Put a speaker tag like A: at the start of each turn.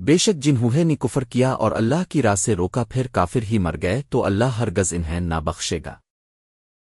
A: بے شک جنہوں نے کفر کیا اور اللہ کی راہ سے روکا، پھر کافر ہی مر گئے، تو اللہ ہر گز انہیں نہ بخشے گا۔